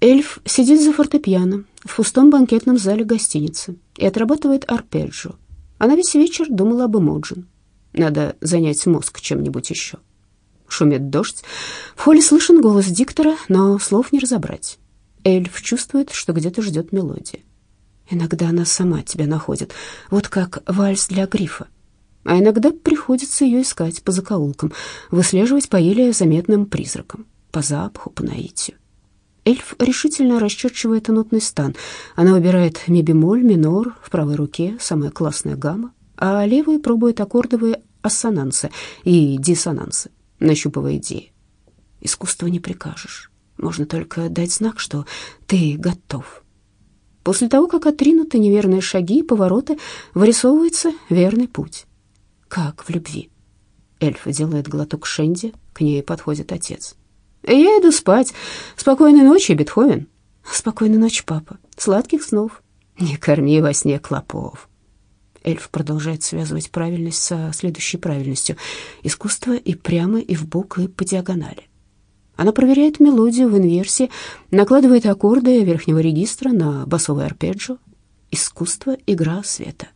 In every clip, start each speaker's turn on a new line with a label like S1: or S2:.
S1: Эльф сидит за фортепиано в пустом банкетном зале гостиницы и отрабатывает арпеджио. Она весь вечер думала об Эмоджин. Надо занять мозг чем-нибудь еще. Шумит дождь. В холле слышен голос диктора, но слов не разобрать. Эльф чувствует, что где-то ждет мелодия. Иногда она сама тебя находит, вот как вальс для грифа. А иногда приходится ее искать по закоулкам, выслеживать по еле заметным призракам, по запаху, по наитию. Эльф решительно расчерчивает нотный стан. Она выбирает ми бемоль, минор в правой руке, самая классная гамма, а левой пробует аккордовые ассонансы и диссонансы, нащупывая идеи. Искусство не прикажешь. Можно только дать знак, что ты готов. После того, как отринуты неверные шаги и повороты, вырисовывается верный путь. Как в любви. Эльфа делает глоток шенди, к ней подходит отец. «Я иду спать. Спокойной ночи, Бетховен». «Спокойной ночи, папа. Сладких снов. Не корми во сне клопов». Эльф продолжает связывать правильность со следующей правильностью. Искусство и прямо, и в бок, и по диагонали. Она проверяет мелодию в инверсии, накладывает аккорды верхнего регистра на басовый арпеджио. Искусство — игра света.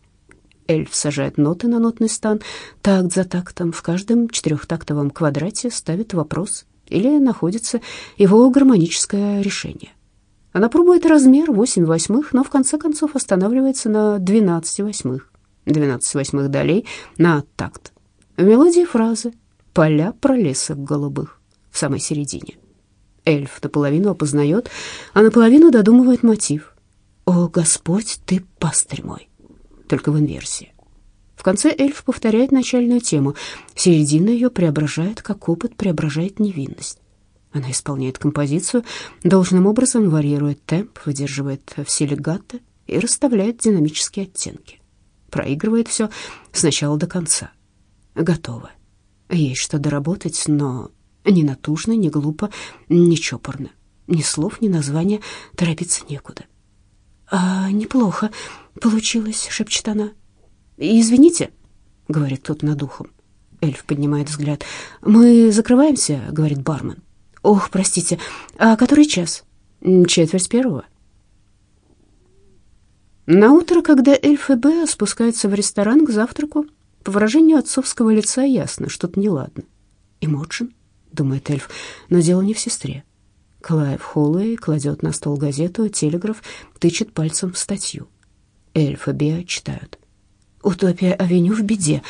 S1: Эльф сажает ноты на нотный стан, такт за тактом, в каждом четырехтактовом квадрате ставит вопрос или находится его гармоническое решение. Она пробует размер 8 восьмых, но в конце концов останавливается на 12 восьмых. 12 восьмых долей на такт. В мелодии фразы «Поля пролесок голубых» в самой середине. Эльф наполовину опознает, а наполовину додумывает мотив. «О, Господь, ты пастырь мой!» Только в инверсии. В конце эльф повторяет начальную тему. Середина ее преображает, как опыт преображает невинность. Она исполняет композицию, должным образом варьирует темп, выдерживает все легато и расставляет динамические оттенки. Проигрывает все с начала до конца. Готово. Есть что доработать, но не натужно, не глупо, не чопорно. Ни слов, ни названия, торопиться некуда. «А, неплохо получилось», — шепчет она. «Извините», — говорит тот над ухом. Эльф поднимает взгляд. «Мы закрываемся», — говорит бармен. «Ох, простите, а который час?» «Четверть первого». На утро, когда Эльф и Беа спускаются в ресторан к завтраку, по выражению отцовского лица ясно, что-то неладно. «Эмоджин», — думает Эльф, но дело не в сестре. Клайв Холлоуэй кладет на стол газету, телеграф, тычет пальцем в статью. Эльф и Беа читают. Утопия-авеню в беде.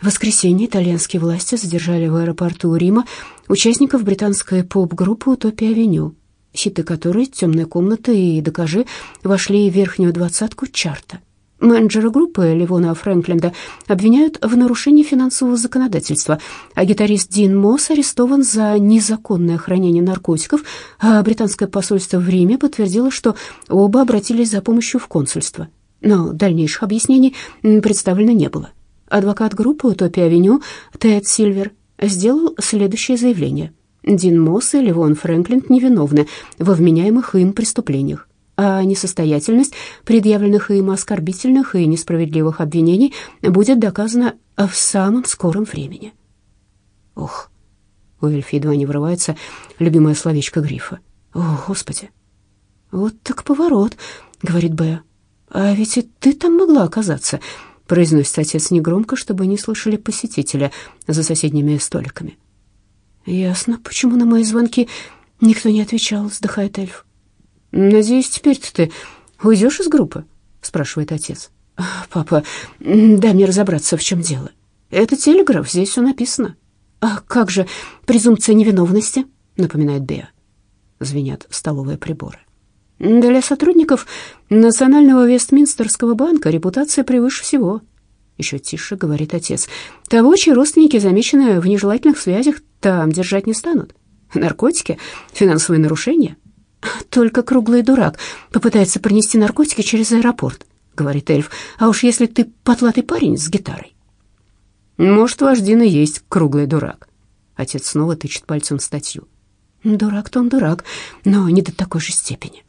S1: В воскресенье итальянские власти задержали в аэропорту Рима участников британской поп-группы «Утопия-авеню», хиты которой «Темная комната» и «Докажи» вошли в верхнюю двадцатку чарта. Менеджера группы Ливона Фрэнкленда обвиняют в нарушении финансового законодательства, а гитарист Дин Мосс арестован за незаконное хранение наркотиков, а британское посольство в Риме подтвердило, что оба обратились за помощью в консульство но дальнейших объяснений представлено не было. Адвокат группы «Утопия-авеню» Тед Сильвер сделал следующее заявление. Дин Мосс и Левон Фрэнклин невиновны во вменяемых им преступлениях, а несостоятельность предъявленных им оскорбительных и несправедливых обвинений будет доказана в самом скором времени. Ох, у Эльфи едва не врывается любимое словечко Грифа. О, Господи! Вот так поворот, говорит Беа. «А ведь и ты там могла оказаться», — произносит отец негромко, чтобы не слышали посетителя за соседними столиками. «Ясно, почему на мои звонки никто не отвечал», — вздыхает эльф. «Надеюсь, теперь-то ты уйдешь из группы?» — спрашивает отец. «Папа, дай мне разобраться, в чем дело. Это телеграф, здесь все написано». «А как же презумпция невиновности?» — напоминает Беа. Звенят столовые приборы. Для сотрудников Национального Вестминстерского банка репутация превыше всего. Еще тише говорит отец. Того, чьи родственники замечены в нежелательных связях, там держать не станут. Наркотики, финансовые нарушения. Только круглый дурак попытается пронести наркотики через аэропорт, говорит эльф. А уж если ты потлатый парень с гитарой. Может, ваш Дин и есть круглый дурак. Отец снова тычет пальцем в статью. Дурак-то он дурак, но не до такой же степени.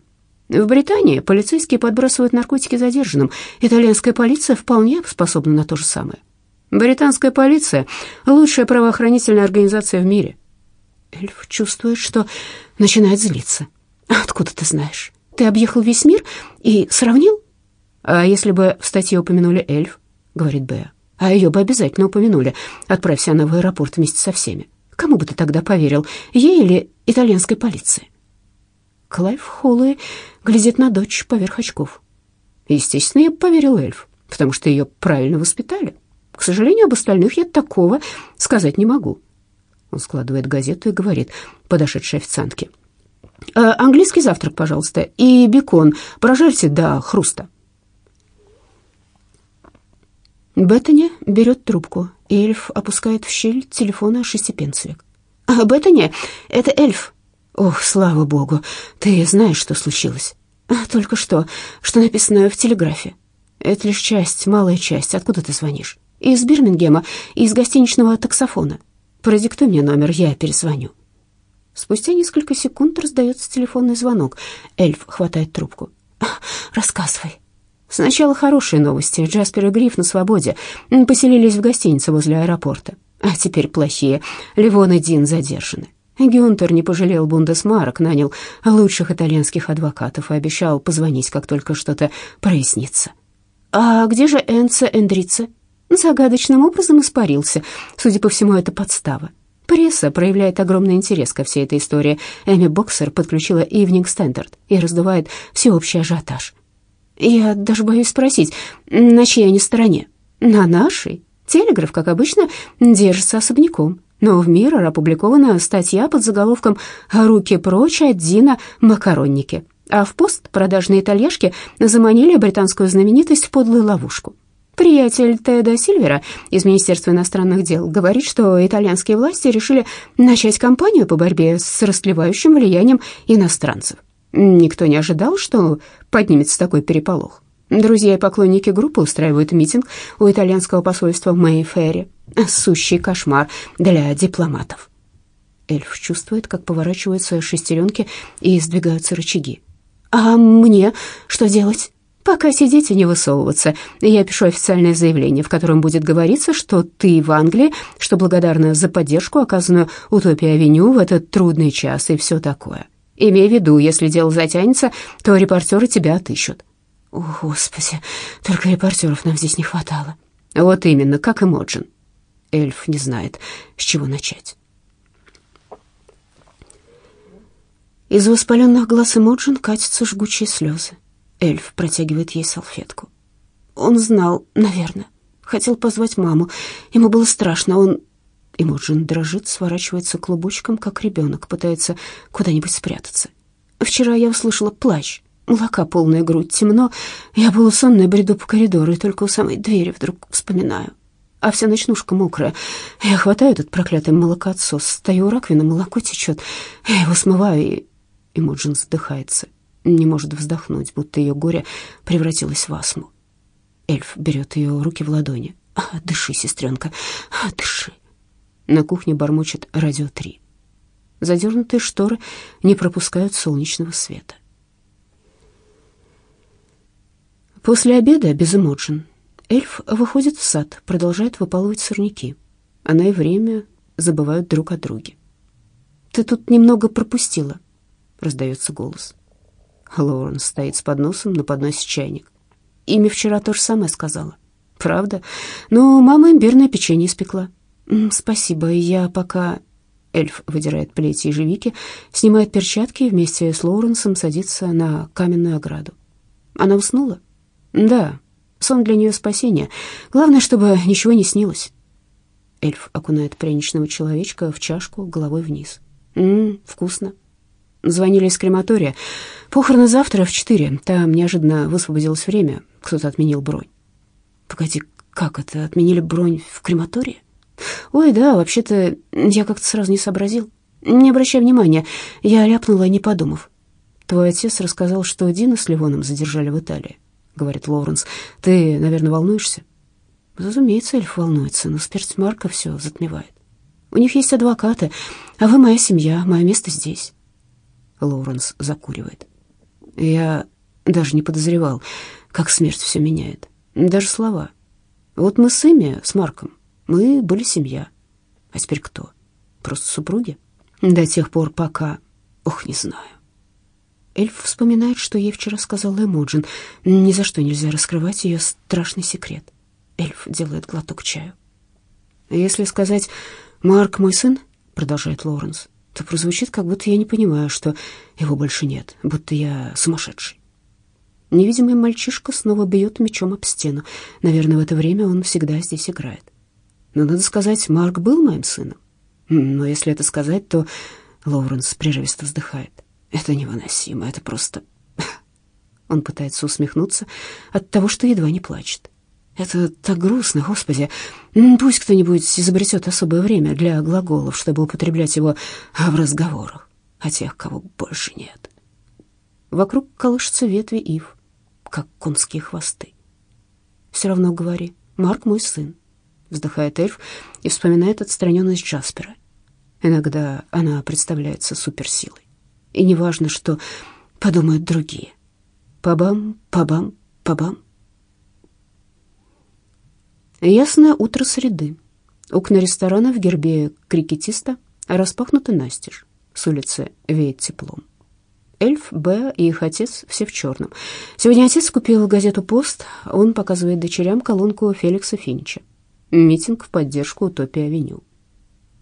S1: В Британии полицейские подбрасывают наркотики задержанным. Итальянская полиция вполне способна на то же самое. Британская полиция – лучшая правоохранительная организация в мире. Эльф чувствует, что начинает злиться. Откуда ты знаешь? Ты объехал весь мир и сравнил? А если бы в статье упомянули эльф, говорит Беа, а ее бы обязательно упомянули, отправься она в аэропорт вместе со всеми. Кому бы ты тогда поверил, ей или итальянской полиции? Клайв Холлоуэй глядит на дочь поверх очков. Естественно, я поверил эльф, потому что ее правильно воспитали. К сожалению, об остальных я такого сказать не могу. Он складывает газету и говорит подошедшей официантке. «Э, «Английский завтрак, пожалуйста, и бекон прожарьте до хруста». Беттани берет трубку, и эльф опускает в щель телефона шестипенцевик. «А, «Беттани, это эльф». «Ох, слава богу, ты знаешь, что случилось?» «Только что, что написано в телеграфе». «Это лишь часть, малая часть. Откуда ты звонишь?» «Из Бирмингема, из гостиничного таксофона. Продиктуй мне номер, я перезвоню». Спустя несколько секунд раздается телефонный звонок. Эльф хватает трубку. «Рассказывай». Сначала хорошие новости. Джаспер и Гриф на свободе. Поселились в гостинице возле аэропорта. А теперь плохие. Ливон и Дин задержаны. Гюнтер не пожалел бундесмарок, нанял лучших итальянских адвокатов и обещал позвонить, как только что-то прояснится. «А где же Энце Эндрице?» Загадочным образом испарился. Судя по всему, это подстава. Пресса проявляет огромный интерес ко всей этой истории. Эми Боксер подключила Evening Standard и раздувает всеобщий ажиотаж. Я даже боюсь спросить, на чьей они стороне? На нашей. Телеграф, как обычно, держится особняком. Но в «Миррор» опубликована статья под заголовком «Руки прочь от Дина макаронники». А в пост продажные итальяшки заманили британскую знаменитость в подлую ловушку. Приятель Теда Сильвера из Министерства иностранных дел говорит, что итальянские власти решили начать кампанию по борьбе с растлевающим влиянием иностранцев. Никто не ожидал, что поднимется такой переполох. Друзья и поклонники группы устраивают митинг у итальянского посольства в Мэйфэре. Сущий кошмар для дипломатов. Эльф чувствует, как поворачиваются шестеренки и сдвигаются рычаги. «А мне что делать?» «Пока сидеть и не высовываться. Я пишу официальное заявление, в котором будет говориться, что ты в Англии, что благодарна за поддержку, оказанную Утопия-авеню в этот трудный час и все такое. Имей в виду, если дело затянется, то репортеры тебя отыщут». «О, Господи, только репортеров нам здесь не хватало». «Вот именно, как и Моджин». Эльф не знает, с чего начать. Из воспаленных глаз Эмоджин катятся жгучие слезы. Эльф протягивает ей салфетку. Он знал, наверное. Хотел позвать маму. Ему было страшно. Он Имоджин дрожит, сворачивается клубочком, как ребенок, пытается куда-нибудь спрятаться. Вчера я услышала плач, молока полная грудь, темно. Я была сонная, бреду по коридору, и только у самой двери вдруг вспоминаю. А вся ночнушка мокрая. Я хватаю этот проклятый молокоотсос, стою у раковины, молоко течет. Я его смываю, и... Имоджин задыхается. Не может вздохнуть, будто ее горе превратилось в астму. Эльф берет ее руки в ладони. «А, «Дыши, сестренка, а, дыши!» На кухне бормочет радио 3. Задернутые шторы не пропускают солнечного света. После обеда без эмоджин эльф выходит в сад, продолжает выпалывать сорняки. Она и время забывают друг о друге. «Ты тут немного пропустила», — раздается голос. Лоуренс стоит с подносом, на подносе чайник. Ими вчера то же самое сказала. «Правда? Но мама имбирное печенье испекла. «Спасибо, я пока...» Эльф выдирает плети ежевики, снимает перчатки и вместе с Лоуренсом садится на каменную ограду. Она уснула? Да, сон для нее спасение. Главное, чтобы ничего не снилось. Эльф окунает пряничного человечка в чашку головой вниз. Ммм, вкусно. Звонили из крематория. Похороны завтра в четыре. Там неожиданно высвободилось время. Кто-то отменил бронь. Погоди, как это? Отменили бронь в крематории? «Ой, да, вообще-то я как-то сразу не сообразил. Не обращай внимания, я ляпнула, не подумав». «Твой отец рассказал, что Дина с Ливоном задержали в Италии», — говорит Лоуренс. «Ты, наверное, волнуешься?» «Разумеется, Эльф волнуется, но смерть Марка все затмевает. У них есть адвокаты, а вы моя семья, мое место здесь». Лоуренс закуривает. «Я даже не подозревал, как смерть все меняет. Даже слова. Вот мы с Эми, с Марком, мы были семья. А теперь кто? Просто супруги? До тех пор, пока... Ох, не знаю. Эльф вспоминает, что ей вчера сказала Эмоджин. Ни за что нельзя раскрывать ее страшный секрет. Эльф делает глоток чаю. «Если сказать «Марк мой сын», — продолжает Лоуренс, то прозвучит, как будто я не понимаю, что его больше нет, будто я сумасшедший. Невидимый мальчишка снова бьет мечом об стену. Наверное, в это время он всегда здесь играет. Но надо сказать, Марк был моим сыном. Но если это сказать, то Лоуренс прерывисто вздыхает. Это невыносимо, это просто... Он пытается усмехнуться от того, что едва не плачет. Это так грустно, Господи. Пусть кто-нибудь изобретет особое время для глаголов, чтобы употреблять его в разговорах о тех, кого больше нет. Вокруг колышутся ветви ив, как конские хвосты. Все равно говори, Марк мой сын, вздыхает эльф и вспоминает отстраненность Джаспера. Иногда она представляется суперсилой. И неважно, что подумают другие. Пабам, пабам, пабам. Ясное утро среды. Окна ресторана в гербе крикетиста распахнуты настежь. С улицы веет теплом. Эльф, Б и их отец все в черном. Сегодня отец купил газету «Пост». Он показывает дочерям колонку Феликса Финча. Митинг в поддержку Утопии-авеню.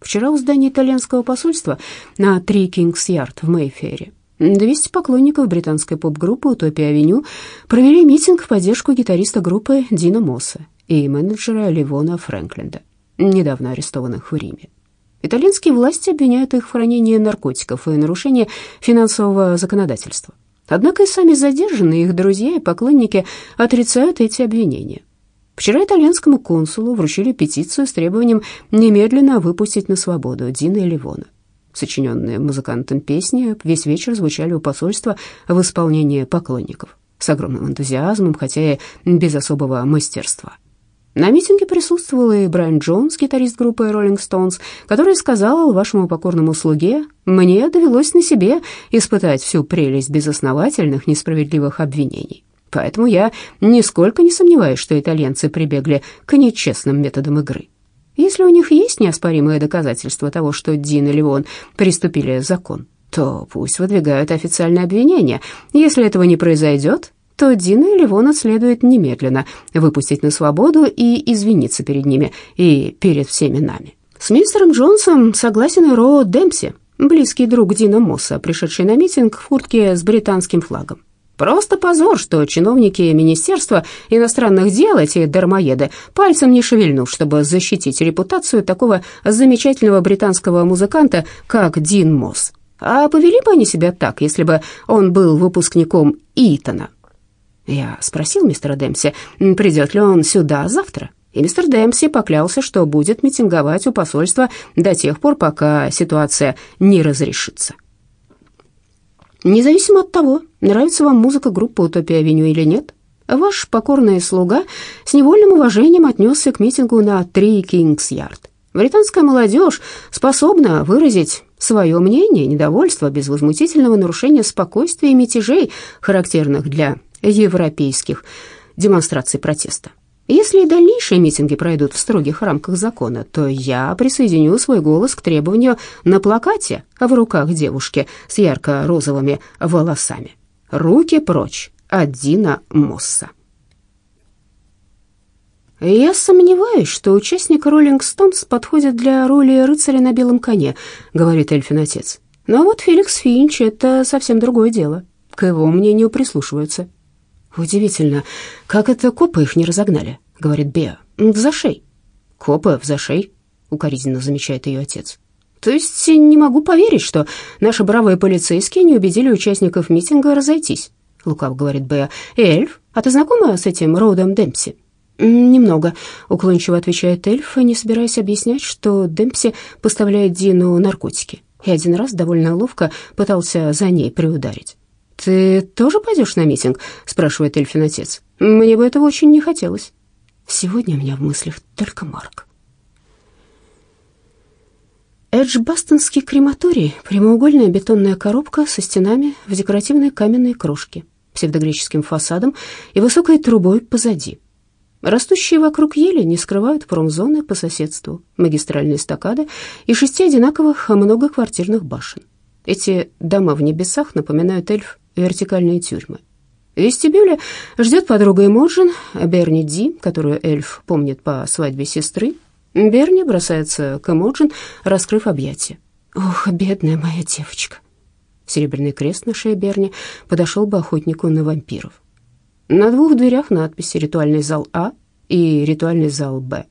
S1: Вчера у здания итальянского посольства на Три Кингс-Ярд в Мэйфере 200 поклонников британской поп-группы «Утопия-авеню» провели митинг в поддержку гитариста группы Дина Мосса и менеджера Ливона Фрэнкленда, недавно арестованных в Риме. Итальянские власти обвиняют их в хранении наркотиков и нарушении финансового законодательства. Однако и сами задержанные, их друзья и поклонники отрицают эти обвинения. Вчера итальянскому консулу вручили петицию с требованием немедленно выпустить на свободу Дина и Ливона. Сочиненные музыкантом песни весь вечер звучали у посольства в исполнении поклонников с огромным энтузиазмом, хотя и без особого мастерства. На митинге присутствовал и Брайан Джонс, гитарист группы Rolling Stones, который сказал вашему покорному слуге, «Мне довелось на себе испытать всю прелесть безосновательных, несправедливых обвинений. Поэтому я нисколько не сомневаюсь, что итальянцы прибегли к нечестным методам игры. Если у них есть неоспоримые доказательства того, что Дин и Леон приступили закон, то пусть выдвигают официальное обвинение. Если этого не произойдет, то Дина и Ливона следует немедленно выпустить на свободу и извиниться перед ними и перед всеми нами. С мистером Джонсом согласен и Ро Демпси, близкий друг Дина Мосса, пришедший на митинг в куртке с британским флагом. Просто позор, что чиновники Министерства иностранных дел, эти дармоеды, пальцем не шевельнув, чтобы защитить репутацию такого замечательного британского музыканта, как Дин Мосс. А повели бы они себя так, если бы он был выпускником Итона, я спросил мистера Демпси, придет ли он сюда завтра, и мистер Демпси поклялся, что будет митинговать у посольства до тех пор, пока ситуация не разрешится. Независимо от того, нравится вам музыка группы «Утопия-авеню» или нет, ваш покорный слуга с невольным уважением отнесся к митингу на Три Кингс-Ярд. Британская молодежь способна выразить свое мнение, недовольство без возмутительного нарушения спокойствия и мятежей, характерных для европейских демонстраций протеста. Если и дальнейшие митинги пройдут в строгих рамках закона, то я присоединю свой голос к требованию на плакате в руках девушки с ярко-розовыми волосами. Руки прочь от Дина Мосса. «Я сомневаюсь, что участник «Роллинг Стоунс» подходит для роли рыцаря на белом коне», — говорит Эльфин отец. «Но вот Феликс Финч — это совсем другое дело. К его мнению прислушиваются. «Удивительно, как это копы их не разогнали», — говорит Беа. «В зашей». «Копы в зашей», — укоризненно замечает ее отец. «То есть не могу поверить, что наши бравые полицейские не убедили участников митинга разойтись», — лукав говорит Беа. «Эльф, а ты знакома с этим Роудом Демпси?» «Немного», — уклончиво отвечает эльф, не собираясь объяснять, что Демпси поставляет Дину наркотики, и один раз довольно ловко пытался за ней приударить. «Ты тоже пойдешь на митинг?» — спрашивает Эльфин отец. «Мне бы этого очень не хотелось. Сегодня у меня в мыслях только Марк». Эджбастонский крематорий — прямоугольная бетонная коробка со стенами в декоративной каменной крошке, псевдогреческим фасадом и высокой трубой позади. Растущие вокруг ели не скрывают промзоны по соседству, магистральные стакады и шести одинаковых многоквартирных башен. Эти дома в небесах напоминают эльф вертикальные тюрьмы. В вестибюле ждет подруга Эмоджин, Берни Ди, которую эльф помнит по свадьбе сестры. Берни бросается к Эмоджин, раскрыв объятия. «Ох, бедная моя девочка!» Серебряный крест на шее Берни подошел бы охотнику на вампиров. На двух дверях надписи «Ритуальный зал А» и «Ритуальный зал Б».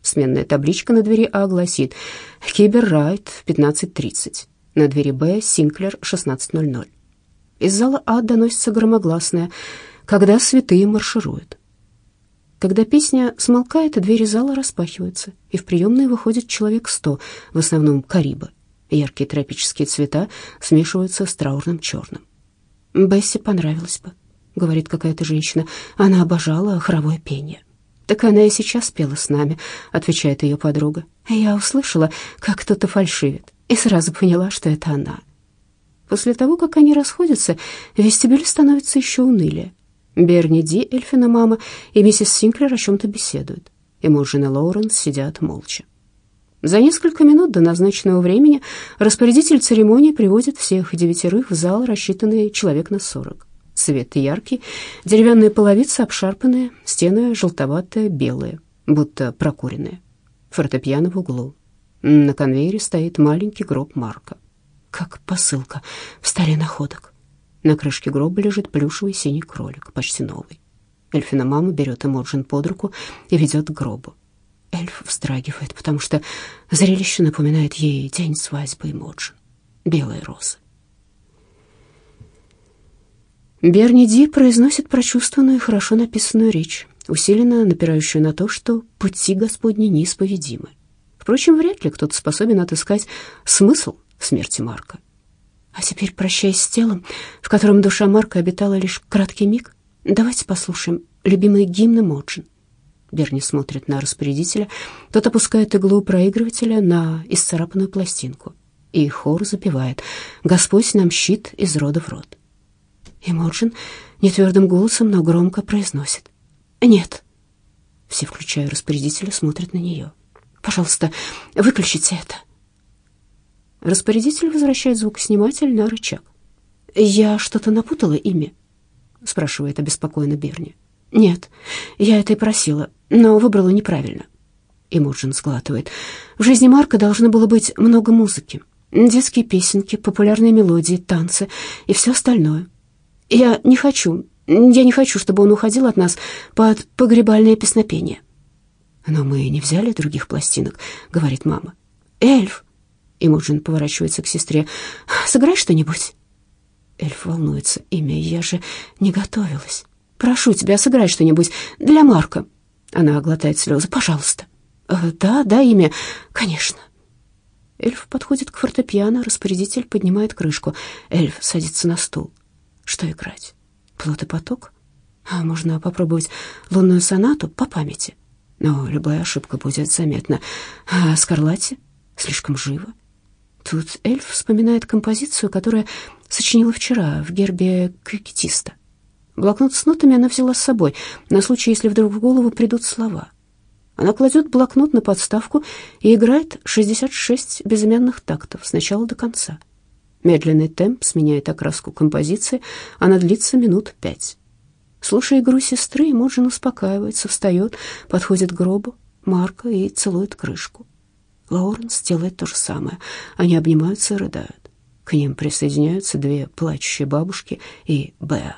S1: Сменная табличка на двери А гласит «Кибер Райт, 15.30». На двери Б «Синклер, 16.00». Из зала А доносится громогласное «Когда святые маршируют». Когда песня смолкает, двери зала распахиваются, и в приемные выходит человек сто, в основном карибы. Яркие тропические цвета смешиваются с траурным черным. «Бесси понравилось бы», — говорит какая-то женщина. «Она обожала хоровое пение». «Так она и сейчас пела с нами», — отвечает ее подруга. «Я услышала, как кто-то фальшивит, и сразу поняла, что это она». После того, как они расходятся, вестибюль становится еще унылее. Берни Ди, Эльфина мама, и миссис Синклер о чем-то беседуют. И Лоуренс сидят молча. За несколько минут до назначенного времени распорядитель церемонии приводит всех девятерых в зал, рассчитанный человек на сорок. Свет яркий, деревянные половицы обшарпанные, стены желтоватые, белые, будто прокуренные. Фортепиано в углу. На конвейере стоит маленький гроб Марка как посылка в столе находок. На крышке гроба лежит плюшевый синий кролик, почти новый. Эльфина мама берет Эмоджин под руку и ведет к гробу. Эльф вздрагивает, потому что зрелище напоминает ей день свадьбы Эмоджин. Белые розы. Берни Ди произносит прочувствованную и хорошо написанную речь, усиленно напирающую на то, что пути Господни неисповедимы. Впрочем, вряд ли кто-то способен отыскать смысл смерти Марка. А теперь прощаясь с телом, в котором душа Марка обитала лишь краткий миг, давайте послушаем любимые гимны Моджин. Берни смотрит на распорядителя, тот опускает иглу проигрывателя на исцарапанную пластинку, и хор запевает «Господь нам щит из рода в род». И Моджин нетвердым голосом, но громко произносит «Нет». Все, включая распорядителя, смотрят на нее. «Пожалуйста, выключите это». Распорядитель возвращает звукосниматель на рычаг. «Я что-то напутала имя?» — спрашивает обеспокоенно Берни. «Нет, я это и просила, но выбрала неправильно». Имоджин сглатывает. «В жизни Марка должно было быть много музыки. Детские песенки, популярные мелодии, танцы и все остальное. Я не хочу, я не хочу, чтобы он уходил от нас под погребальное песнопение». «Но мы не взяли других пластинок», — говорит мама. «Эльф, Имоджин поворачивается к сестре. «Сыграй что-нибудь». Эльф волнуется. «Имя, я же не готовилась. Прошу тебя, сыграй что-нибудь для Марка». Она глотает слезы. «Пожалуйста». «Э, «Да, да, имя, конечно». Эльф подходит к фортепиано, распорядитель поднимает крышку. Эльф садится на стул. Что играть? Плод и поток? А можно попробовать лунную сонату по памяти. Но любая ошибка будет заметна. А Скарлатти? Слишком живо. Тут эльф вспоминает композицию, которую сочинила вчера в гербе крикетиста. Блокнот с нотами она взяла с собой, на случай, если вдруг в голову придут слова. Она кладет блокнот на подставку и играет 66 безымянных тактов с начала до конца. Медленный темп сменяет окраску композиции, она длится минут пять. Слушая игру сестры, Моджин успокаивается, встает, подходит к гробу Марка и целует крышку. Лоуренс делает то же самое. Они обнимаются и рыдают. К ним присоединяются две плачущие бабушки и Беа.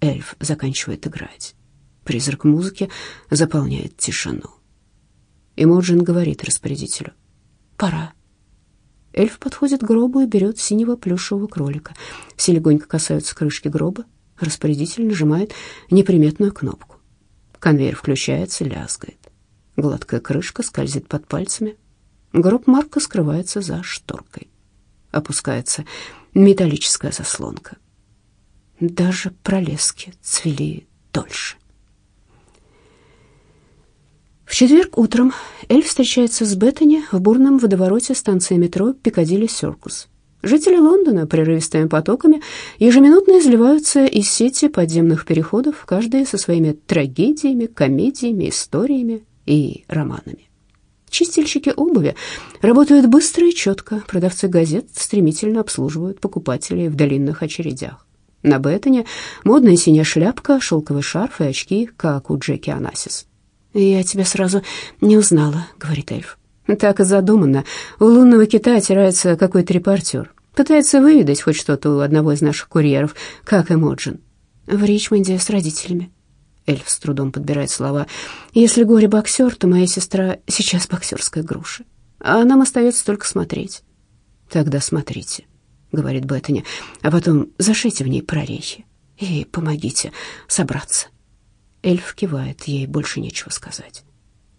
S1: Эльф заканчивает играть. Призрак музыки заполняет тишину. Имоджин говорит распорядителю. «Пора». Эльф подходит к гробу и берет синего плюшевого кролика. Все легонько касаются крышки гроба. Распорядитель нажимает неприметную кнопку. Конвейер включается, лязгает. Гладкая крышка скользит под пальцами, Гроб Марка скрывается за шторкой. Опускается металлическая заслонка. Даже пролески цвели дольше. В четверг утром Эль встречается с Беттани в бурном водовороте станции метро Пикадилли Серкус. Жители Лондона прерывистыми потоками ежеминутно изливаются из сети подземных переходов, каждый со своими трагедиями, комедиями, историями и романами. Чистильщики обуви работают быстро и четко. Продавцы газет стремительно обслуживают покупателей в длинных очередях. На Беттоне модная синяя шляпка, шелковый шарф и очки, как у Джеки Анасис. «Я тебя сразу не узнала», — говорит эльф. «Так и задумано. У лунного кита отирается какой-то репортер. Пытается выведать хоть что-то у одного из наших курьеров, как Эмоджин. В Ричмонде с родителями». Эльф с трудом подбирает слова. «Если горе боксер, то моя сестра сейчас боксерская груша. А нам остается только смотреть». «Тогда смотрите», — говорит Беттани, «а потом зашейте в ней прорехи и помогите собраться». Эльф кивает, ей больше нечего сказать.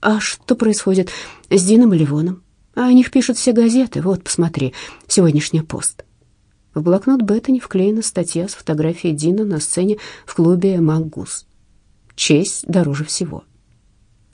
S1: «А что происходит с Дином и Ливоном? О них пишут все газеты. Вот, посмотри, сегодняшний пост». В блокнот Беттани вклеена статья с фотографией Дина на сцене в клубе «Мангус». Честь дороже всего.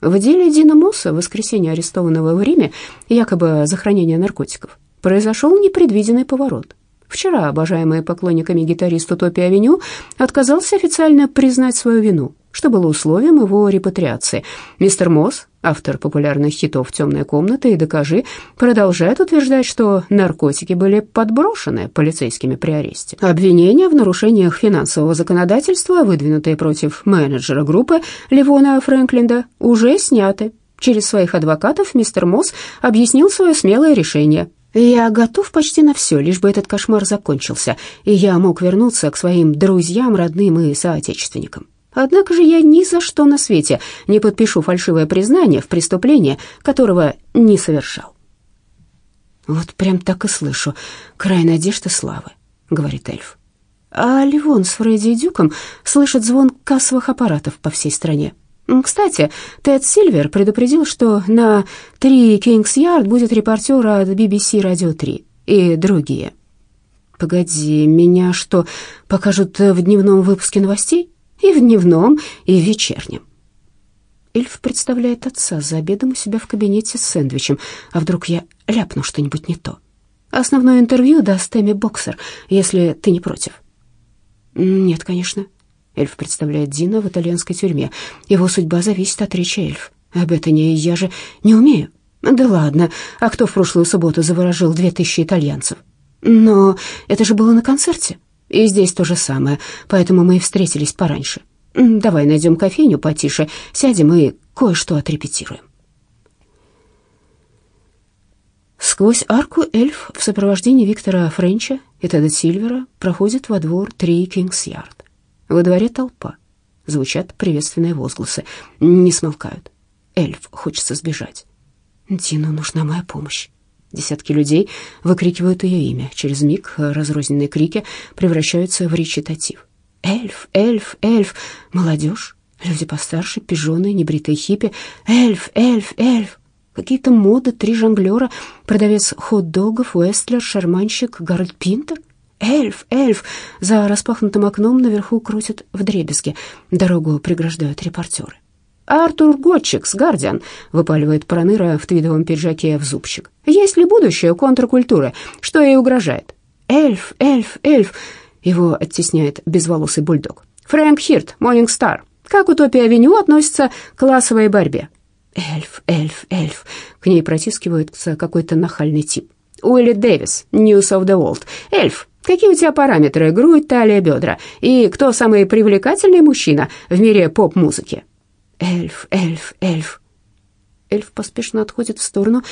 S1: В деле Дина Мосса, в воскресенье арестованного в Риме, якобы за хранение наркотиков, произошел непредвиденный поворот. Вчера обожаемый поклонниками гитарист Утопия Авеню отказался официально признать свою вину что было условием его репатриации. Мистер Мосс, автор популярных хитов «Темная комната» и «Докажи», продолжает утверждать, что наркотики были подброшены полицейскими при аресте. Обвинения в нарушениях финансового законодательства, выдвинутые против менеджера группы Ливона Фрэнклинда, уже сняты. Через своих адвокатов мистер Мосс объяснил свое смелое решение я готов почти на все, лишь бы этот кошмар закончился, и я мог вернуться к своим друзьям, родным и соотечественникам. Однако же я ни за что на свете не подпишу фальшивое признание в преступлении, которого не совершал. «Вот прям так и слышу. Край надежды славы», — говорит эльф. А Ливон с Фредди и Дюком слышит звон кассовых аппаратов по всей стране. Кстати, Тед Сильвер предупредил, что на 3 Кингс-Ярд будет репортер от BBC Radio 3 и другие. «Погоди, меня что, покажут в дневном выпуске новостей?» И в дневном, и в вечернем. Эльф представляет отца за обедом у себя в кабинете с сэндвичем. А вдруг я ляпну что-нибудь не то? Основное интервью даст Эми Боксер, если ты не против. Нет, конечно. Эльф представляет Дина в итальянской тюрьме. Его судьба зависит от речи эльф. Об этом я же не умею. Да ладно, а кто в прошлую субботу заворожил две тысячи итальянцев? Но это же было на концерте. И здесь то же самое, поэтому мы и встретились пораньше. Давай найдем кофейню потише, сядем и кое-что отрепетируем. Сквозь арку эльф в сопровождении Виктора Френча и Теда Сильвера проходит во двор Три Кингс-Ярд. Во дворе толпа. Звучат приветственные возгласы. Не смолкают. Эльф хочется сбежать. Дину нужна моя помощь. Десятки людей выкрикивают ее имя. Через миг разрозненные крики превращаются в речитатив. «Эльф! Эльф! Эльф!» Молодежь, люди постарше, пижоны, небритые хиппи. «Эльф! Эльф! Эльф!» Какие-то моды, три жонглера, продавец хот-догов, Уэстлер, шарманщик, Гарольд Пинтер. «Эльф! Эльф!» За распахнутым окном наверху крутят вдребезги. Дорогу преграждают репортеры. «Артур Готчикс, Гардиан», — выпаливает Проныра в твидовом пиджаке в зубчик. «Есть ли будущее контркультуры? Что ей угрожает?» «Эльф, эльф, эльф», — его оттесняет безволосый бульдог. «Фрэнк Хирт, Morning Star. Как Утопия-авеню относится к классовой борьбе?» «Эльф, эльф, эльф», — к ней протискивается какой-то нахальный тип. «Уилли Дэвис, News of the World. Эльф, Какие у тебя параметры? Грудь, талия, бедра? И кто самый привлекательный мужчина в мире поп-музыки?» Эльф, эльф, эльф. Эльф поспешно отходит в сторону,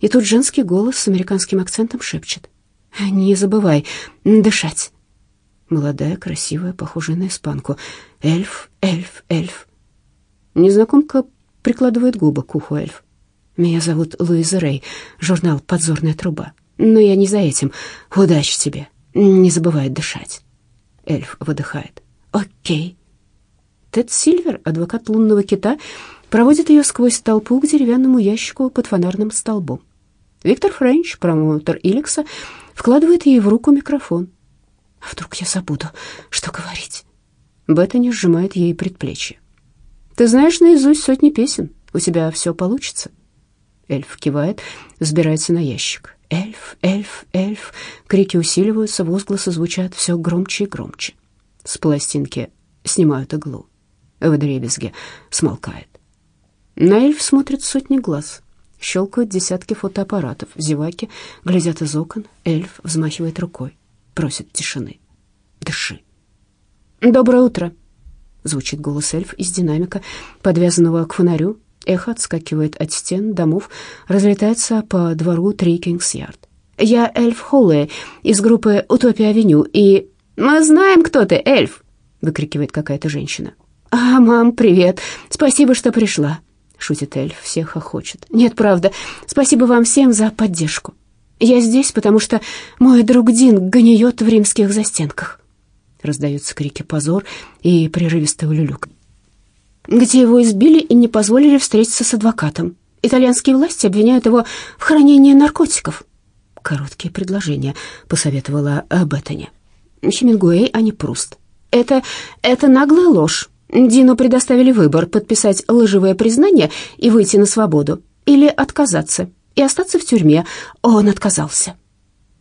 S1: и тут женский голос с американским акцентом шепчет. «Не забывай дышать». Молодая, красивая, похожая на испанку. «Эльф, эльф, эльф». Незнакомка прикладывает губы к уху эльф. «Меня зовут Луиза Рэй, журнал «Подзорная труба». Но я не за этим. Удачи тебе. Не забывай дышать». Эльф выдыхает. «Окей». Тед Сильвер, адвокат лунного кита, проводит ее сквозь толпу к деревянному ящику под фонарным столбом. Виктор Френч, промоутер Иликса, вкладывает ей в руку микрофон. «А вдруг я забуду, что говорить?» Беттани сжимает ей предплечье. «Ты знаешь наизусть сотни песен. У тебя все получится». Эльф кивает, взбирается на ящик. «Эльф, эльф, эльф!» Крики усиливаются, возгласы звучат все громче и громче. С пластинки снимают иглу в дребезге смолкает. На эльф смотрят сотни глаз, щелкают десятки фотоаппаратов, зеваки глядят из окон, эльф взмахивает рукой, просит тишины. Дыши. «Доброе утро», — звучит голос эльф из динамика, подвязанного к фонарю. Эхо отскакивает от стен домов, разлетается по двору Трикингс-Ярд. «Я эльф Холле из группы «Утопия-авеню», и...» «Мы знаем, кто ты, эльф!» — выкрикивает какая-то женщина. «А, мам, привет! Спасибо, что пришла!» — шутит эльф, всех охочет. «Нет, правда, спасибо вам всем за поддержку. Я здесь, потому что мой друг Дин гниет в римских застенках». Раздаются крики «позор» и прерывистый улюлюк. Где его избили и не позволили встретиться с адвокатом. Итальянские власти обвиняют его в хранении наркотиков. Короткие предложения, посоветовала Беттани. Хемингуэй, а не Пруст. Это, это наглая ложь. Дину предоставили выбор подписать лживое признание и выйти на свободу, или отказаться и остаться в тюрьме. Он отказался.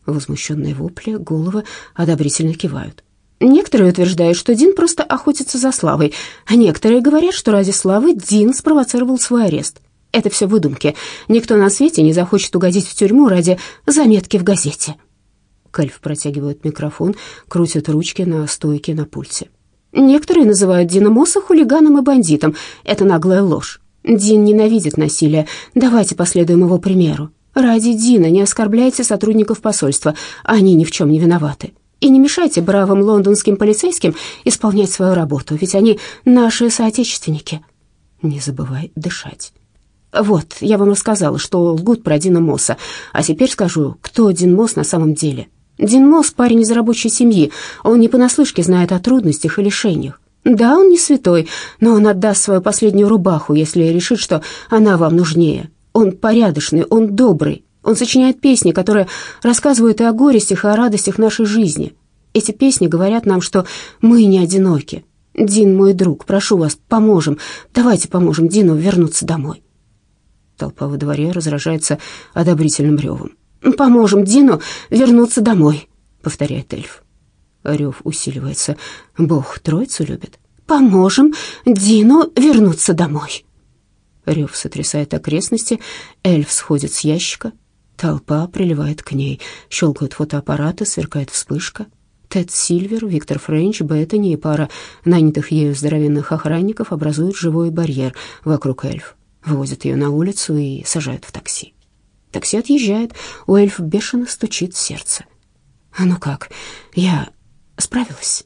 S1: Возмущенные вопли, головы одобрительно кивают. Некоторые утверждают, что Дин просто охотится за славой, а некоторые говорят, что ради славы Дин спровоцировал свой арест. Это все выдумки. Никто на свете не захочет угодить в тюрьму ради заметки в газете. Кальф протягивает микрофон, крутит ручки на стойке на пульте. Некоторые называют Дина Мосса хулиганом и бандитом. Это наглая ложь. Дин ненавидит насилие. Давайте последуем его примеру. Ради Дина не оскорбляйте сотрудников посольства. Они ни в чем не виноваты. И не мешайте бравым лондонским полицейским исполнять свою работу, ведь они наши соотечественники. Не забывай дышать. Вот, я вам рассказала, что лгут про Дина Мосса, а теперь скажу, кто Дин Мосс на самом деле. Дин Мосс парень из рабочей семьи, он не понаслышке знает о трудностях и лишениях. Да, он не святой, но он отдаст свою последнюю рубаху, если решит, что она вам нужнее. Он порядочный, он добрый, он сочиняет песни, которые рассказывают и о горестях, и о радостях нашей жизни. Эти песни говорят нам, что мы не одиноки. Дин, мой друг, прошу вас, поможем, давайте поможем Дину вернуться домой. Толпа во дворе разражается одобрительным ревом. «Поможем Дину вернуться домой», — повторяет эльф. Рев усиливается. «Бог троицу любит. Поможем Дину вернуться домой». Рев сотрясает окрестности. Эльф сходит с ящика. Толпа приливает к ней. Щелкают фотоаппараты, сверкает вспышка. Тед Сильвер, Виктор Френч, Беттани и пара нанятых ею здоровенных охранников образуют живой барьер вокруг эльф. Вывозят ее на улицу и сажают в такси. Такси отъезжает, у эльф бешено стучит сердце. «А ну как, я справилась?»